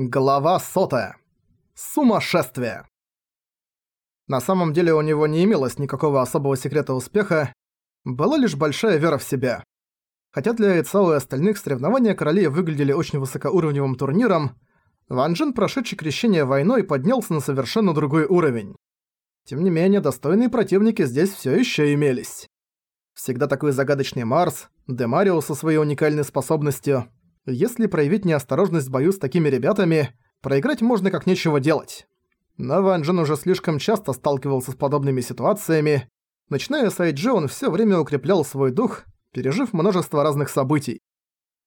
Глава сотая. Сумасшествие. На самом деле у него не имелось никакого особого секрета успеха, была лишь большая вера в себя. Хотя для Айцао и остальных соревнования королей выглядели очень высокоуровневым турниром, Ван Джен, прошедший крещение войной, поднялся на совершенно другой уровень. Тем не менее, достойные противники здесь всё ещё имелись. Всегда такой загадочный Марс, Демарио со своей уникальной способностью – если проявить неосторожность в бою с такими ребятами, проиграть можно как нечего делать. Но Ван Джен уже слишком часто сталкивался с подобными ситуациями. Начиная с Айджи, он всё время укреплял свой дух, пережив множество разных событий.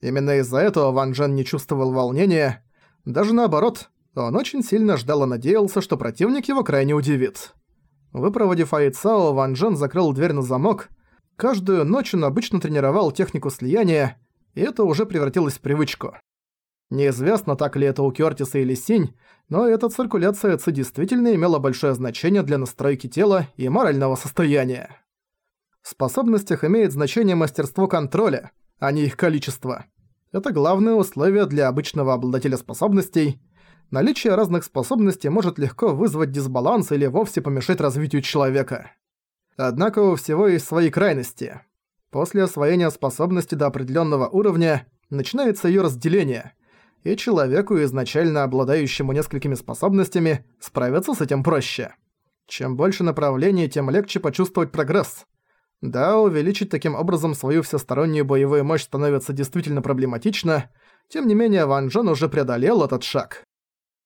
Именно из-за этого Ван Джен не чувствовал волнения. Даже наоборот, он очень сильно ждал и надеялся, что противник его крайне удивит. Выпроводив Айцао, Ван Джен закрыл дверь на замок. Каждую ночь он обычно тренировал технику слияния, и это уже превратилось в привычку. Неизвестно, так ли это у Кёртиса или Синь, но эта циркуляция Ци действительно имела большое значение для настройки тела и морального состояния. В способностях имеет значение мастерство контроля, а не их количество. Это главное условие для обычного обладателя способностей. Наличие разных способностей может легко вызвать дисбаланс или вовсе помешать развитию человека. Однако у всего есть свои крайности. После освоения способности до определенного уровня начинается ее разделение, и человеку, изначально обладающему несколькими способностями, справиться с этим проще. Чем больше направлений, тем легче почувствовать прогресс. Да, увеличить таким образом свою всестороннюю боевую мощь становится действительно проблематично, тем не менее Ван Джен уже преодолел этот шаг.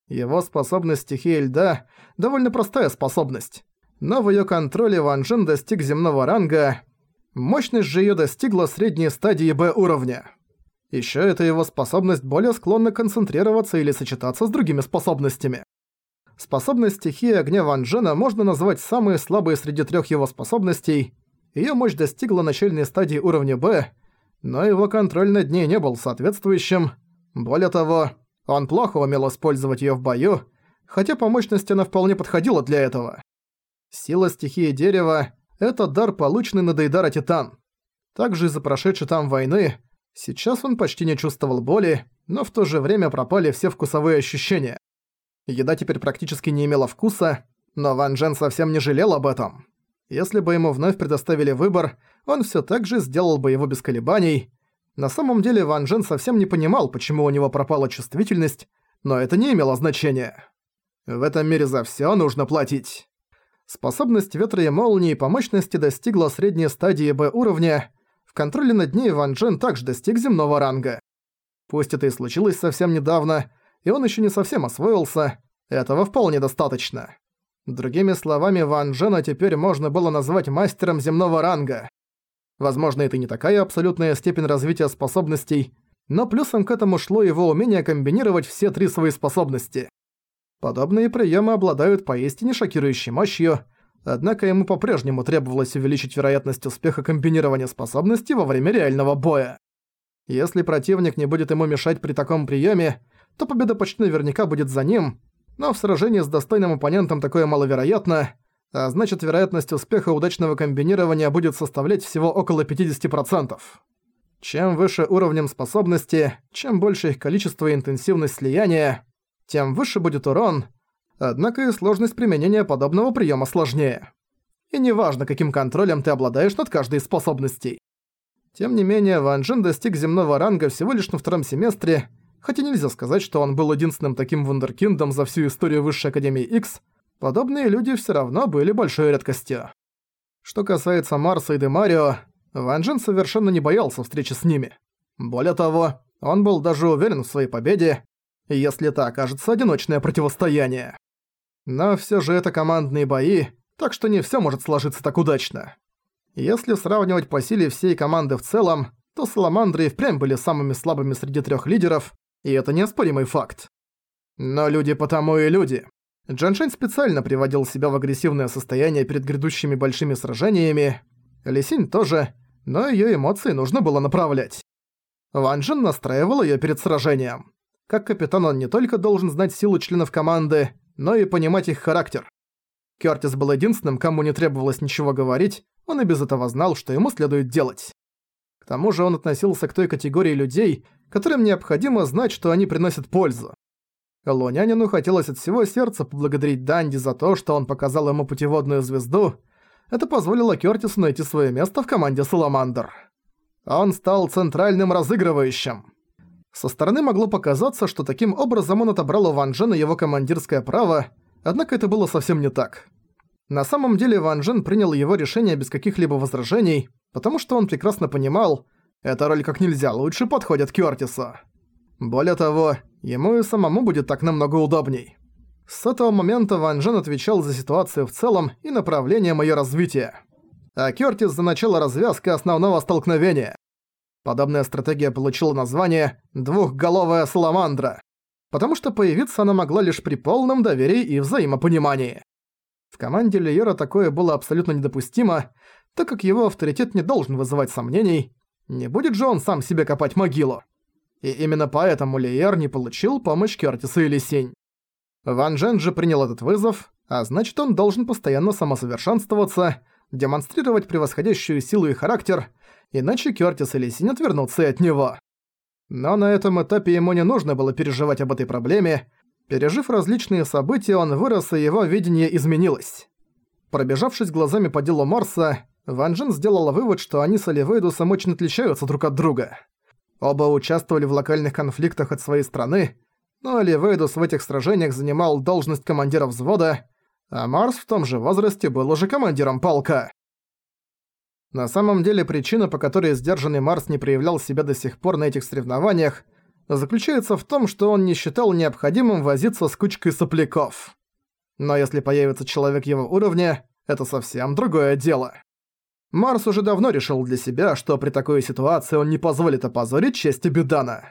Его способность стихии льда – довольно простая способность, но в её контроле Ван Джен достиг земного ранга – Мощность же её достигла средней стадии Б уровня. Ещё это его способность более склонна концентрироваться или сочетаться с другими способностями. Способность стихии огня Ван Джена можно назвать самой слабой среди трёх его способностей. Её мощь достигла начальной стадии уровня Б, но его контроль над ней не был соответствующим. Более того, он плохо умел использовать её в бою, хотя по мощности она вполне подходила для этого. Сила стихии дерева это дар, полученный на Дейдара Титан. Также из-за прошедшей там войны, сейчас он почти не чувствовал боли, но в то же время пропали все вкусовые ощущения. Еда теперь практически не имела вкуса, но Ван Джен совсем не жалел об этом. Если бы ему вновь предоставили выбор, он всё так же сделал бы его без колебаний. На самом деле Ван Джен совсем не понимал, почему у него пропала чувствительность, но это не имело значения. В этом мире за всё нужно платить. Способность ветра и молнии по мощности достигла средней стадии Б уровня, в контроле над ней Ван Джен также достиг земного ранга. Пусть это и случилось совсем недавно, и он еще не совсем освоился, этого вполне достаточно. Другими словами, Ван Джена теперь можно было назвать мастером земного ранга. Возможно, это не такая абсолютная степень развития способностей, но плюсом к этому шло его умение комбинировать все три свои способности. Подобные приемы обладают поистине шокирующей мощью, однако ему по-прежнему требовалось увеличить вероятность успеха комбинирования способностей во время реального боя. Если противник не будет ему мешать при таком приеме, то победа почти наверняка будет за ним, но в сражении с достойным оппонентом такое маловероятно, а значит вероятность успеха удачного комбинирования будет составлять всего около 50%. Чем выше уровнем способности, чем больше их количество и интенсивность слияния, тем выше будет урон, однако и сложность применения подобного приема сложнее. И неважно, каким контролем ты обладаешь над каждой из способностей. Тем не менее, Ван Джен достиг земного ранга всего лишь на втором семестре, хотя нельзя сказать, что он был единственным таким вундеркиндом за всю историю Высшей Академии X, подобные люди все равно были большой редкостью. Что касается Марса и Демарио, Ван Джен совершенно не боялся встречи с ними. Более того, он был даже уверен в своей победе, если это окажется одиночное противостояние. Но всё же это командные бои, так что не всё может сложиться так удачно. Если сравнивать по силе всей команды в целом, то Саламандры и впрямь были самыми слабыми среди трёх лидеров, и это неоспоримый факт. Но люди потому и люди. Джаншень специально приводил себя в агрессивное состояние перед грядущими большими сражениями, Лисинь тоже, но её эмоции нужно было направлять. Ван Джен настраивал её перед сражением. Как капитан он не только должен знать силу членов команды, но и понимать их характер. Кёртис был единственным, кому не требовалось ничего говорить, он и без этого знал, что ему следует делать. К тому же он относился к той категории людей, которым необходимо знать, что они приносят пользу. Лунянину хотелось от всего сердца поблагодарить Данди за то, что он показал ему путеводную звезду. Это позволило Кёртису найти свое место в команде Саламандр. Он стал центральным разыгрывающим. Со стороны могло показаться, что таким образом он отобрал у Ван Джена его командирское право, однако это было совсем не так. На самом деле Ван Джен принял его решение без каких-либо возражений, потому что он прекрасно понимал, эта роль как нельзя лучше подходит Кёртису. Более того, ему и самому будет так намного удобней. С этого момента Ван Джен отвечал за ситуацию в целом и направлением её развития. А Кёртис за начало развязки основного столкновения. Подобная стратегия получила название «двухголовая саламандра», потому что появиться она могла лишь при полном доверии и взаимопонимании. В команде Лиера такое было абсолютно недопустимо, так как его авторитет не должен вызывать сомнений, не будет же он сам себе копать могилу. И именно поэтому Лиер не получил помощь Кёртиса или Синь. Ван Джен же принял этот вызов, а значит он должен постоянно самосовершенствоваться, демонстрировать превосходящую силу и характер – иначе Кёртис или Синь отвернутся от него. Но на этом этапе ему не нужно было переживать об этой проблеме. Пережив различные события, он вырос, и его видение изменилось. Пробежавшись глазами по делу Марса, Ван Джен сделала вывод, что они с Оливейдусом очень отличаются друг от друга. Оба участвовали в локальных конфликтах от своей страны, но Оливейдус в этих сражениях занимал должность командира взвода, а Марс в том же возрасте был уже командиром полка. На самом деле причина, по которой сдержанный Марс не проявлял себя до сих пор на этих соревнованиях, заключается в том, что он не считал необходимым возиться с кучкой сопляков. Но если появится человек его уровня, это совсем другое дело. Марс уже давно решил для себя, что при такой ситуации он не позволит опозорить честь Бедана.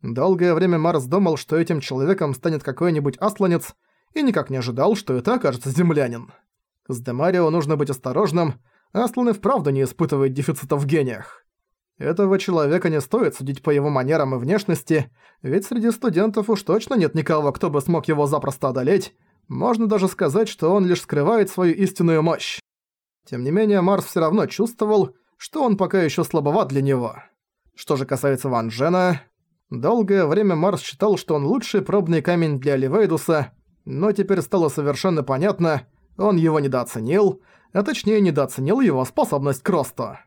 Долгое время Марс думал, что этим человеком станет какой-нибудь асланец, и никак не ожидал, что это окажется землянин. С Демарио нужно быть осторожным, Аслан и вправду не испытывает дефицита в гениях. Этого человека не стоит судить по его манерам и внешности, ведь среди студентов уж точно нет никого, кто бы смог его запросто одолеть. Можно даже сказать, что он лишь скрывает свою истинную мощь. Тем не менее, Марс все равно чувствовал, что он пока еще слабоват для него. Что же касается Ван Джена, долгое время Марс считал, что он лучший пробный камень для Ливейдуса, но теперь стало совершенно понятно, он его недооценил, а точнее недооценил его способность к росту.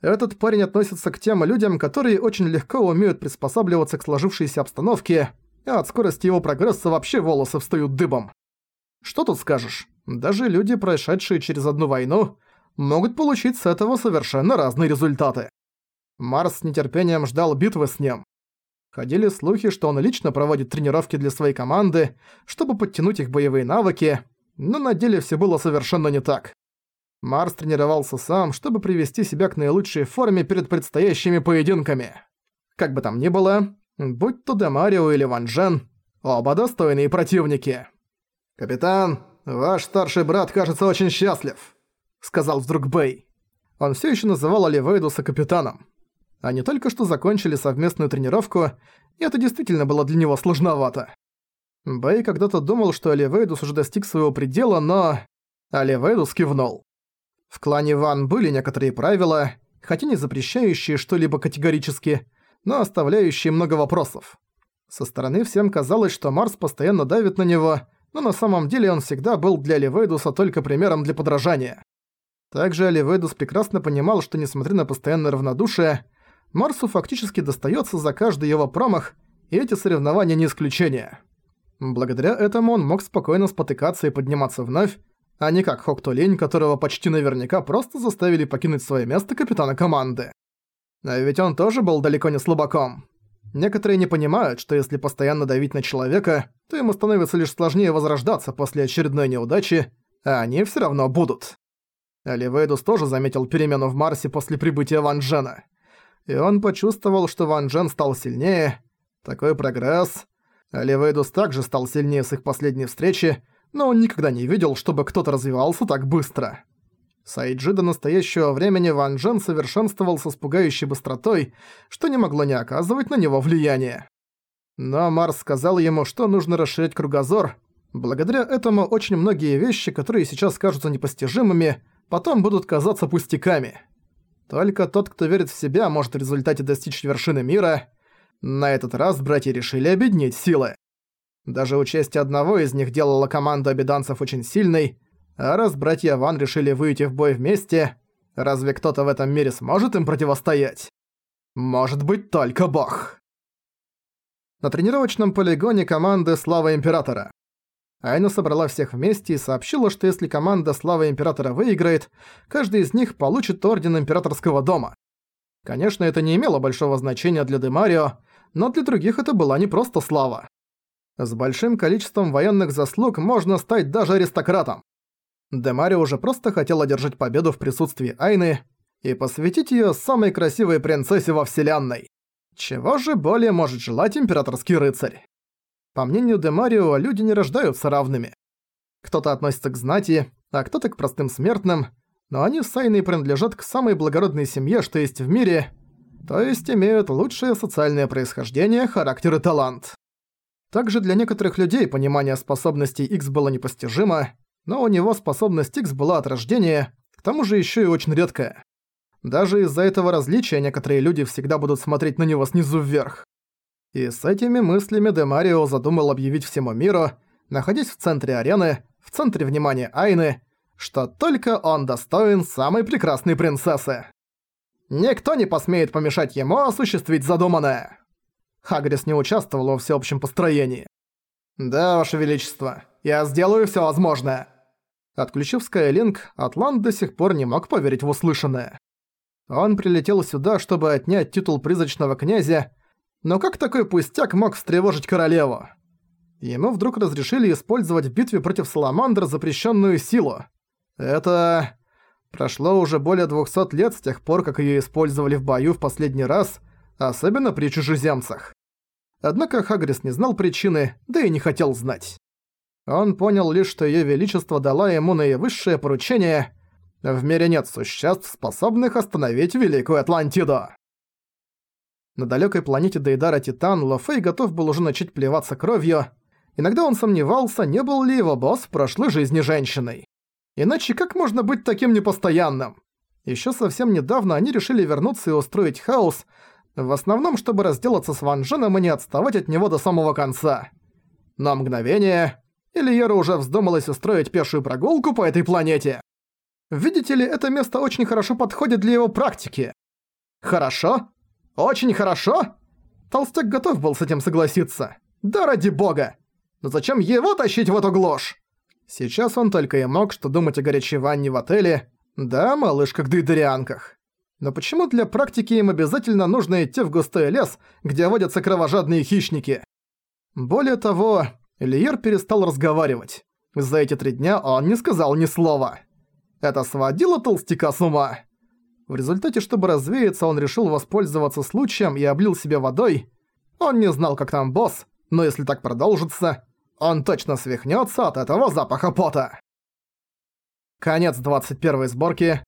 Этот парень относится к тем людям, которые очень легко умеют приспосабливаться к сложившейся обстановке, а от скорости его прогресса вообще волосы встают дыбом. Что тут скажешь? Даже люди, прошедшие через одну войну, могут получить с этого совершенно разные результаты. Марс с нетерпением ждал битвы с ним. Ходили слухи, что он лично проводит тренировки для своей команды, чтобы подтянуть их боевые навыки, но на деле все было совершенно не так. Марс тренировался сам, чтобы привести себя к наилучшей форме перед предстоящими поединками. Как бы там ни было, будь то Демарио или Ван Джен, оба достойные противники. «Капитан, ваш старший брат, кажется, очень счастлив», — сказал вдруг Бэй. Он все еще называл Оливейдуса капитаном. Они только что закончили совместную тренировку, и это действительно было для него сложновато. Бэй когда-то думал, что Оливейдус уже достиг своего предела, но... Оливейдус кивнул. В клане Ван были некоторые правила, хотя не запрещающие что-либо категорически, но оставляющие много вопросов. Со стороны всем казалось, что Марс постоянно давит на него, но на самом деле он всегда был для Оливейдуса только примером для подражания. Также Оливейдус прекрасно понимал, что несмотря на постоянное равнодушие, Марсу фактически достается за каждый его промах, и эти соревнования не исключение. Благодаря этому он мог спокойно спотыкаться и подниматься вновь, а не как Хоктолень, которого почти наверняка просто заставили покинуть свое место капитана команды. А ведь он тоже был далеко не слабаком. Некоторые не понимают, что если постоянно давить на человека, то ему становится лишь сложнее возрождаться после очередной неудачи, а они все равно будут. Оливейдус тоже заметил перемену в Марсе после прибытия Ван Джена. И он почувствовал, что Ван Джен стал сильнее. Такой прогресс. Оливейдус также стал сильнее с их последней встречи, но он никогда не видел, чтобы кто-то развивался так быстро. Сайджи до настоящего времени Ван Джен совершенствовался с пугающей быстротой, что не могло не оказывать на него влияния. Но Марс сказал ему, что нужно расширять кругозор. Благодаря этому очень многие вещи, которые сейчас кажутся непостижимыми, потом будут казаться пустяками. Только тот, кто верит в себя, может в результате достичь вершины мира. На этот раз братья решили объединить силы. Даже участие одного из них делало команду обиданцев очень сильной, а раз братья Ван решили выйти в бой вместе, разве кто-то в этом мире сможет им противостоять? Может быть, только бог. На тренировочном полигоне команды «Слава Императора». Айна собрала всех вместе и сообщила, что если команда «Слава Императора» выиграет, каждый из них получит Орден Императорского Дома. Конечно, это не имело большого значения для Демарио, но для других это была не просто слава. С большим количеством военных заслуг можно стать даже аристократом. Демарио уже просто хотел одержать победу в присутствии Айны и посвятить её самой красивой принцессе во вселенной. Чего же более может желать императорский рыцарь? По мнению Демарио, люди не рождаются равными. Кто-то относится к знати, а кто-то к простым смертным, но они с Айной принадлежат к самой благородной семье, что есть в мире, то есть имеют лучшее социальное происхождение, характер и талант. Также для некоторых людей понимание способностей X было непостижимо, но у него способность X была от рождения, к тому же еще и очень редкая. Даже из-за этого различия некоторые люди всегда будут смотреть на него снизу вверх. И с этими мыслями Демарио задумал объявить всему миру, находясь в центре арены, в центре внимания Айны, что только он достоин самой прекрасной принцессы. Никто не посмеет помешать ему осуществить задуманное. Хагрис не участвовал во всеобщем построении. «Да, Ваше Величество, я сделаю все возможное». Отключив Скайлинк, Атлант до сих пор не мог поверить в услышанное. Он прилетел сюда, чтобы отнять титул призрачного князя, но как такой пустяк мог встревожить королеву? Ему вдруг разрешили использовать в битве против Саламандра запрещенную силу. Это... Прошло уже более 200 лет с тех пор, как ее использовали в бою в последний раз, особенно при чужеземцах. Однако Хагрис не знал причины, да и не хотел знать. Он понял лишь, что Её Величество дала ему наивысшее поручение «В мире нет существ, способных остановить Великую Атлантиду». На далёкой планете Дейдара Титан Лофей готов был уже начать плеваться кровью. Иногда он сомневался, не был ли его босс в прошлой жизни женщиной. Иначе как можно быть таким непостоянным? Ещё совсем недавно они решили вернуться и устроить хаос, в основном, чтобы разделаться с Ван Дженом и не отставать от него до самого конца. На мгновение Ильера уже вздумалась устроить пешую прогулку по этой планете. Видите ли, это место очень хорошо подходит для его практики. Хорошо? Очень хорошо? Толстяк готов был с этим согласиться. Да ради бога! Но зачем его тащить в эту глушь? Сейчас он только и мог что думать о горячей ванне в отеле, да, малышках-дейдерианках. Но почему для практики им обязательно нужно идти в густой лес, где водятся кровожадные хищники? Более того, Лиер перестал разговаривать. За эти три дня он не сказал ни слова. Это сводило толстяка с ума. В результате, чтобы развеяться, он решил воспользоваться случаем и облил себя водой. Он не знал, как там босс, но если так продолжится, он точно свихнется от этого запаха пота. Конец 21 сборки.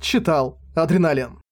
Читал Адреналин.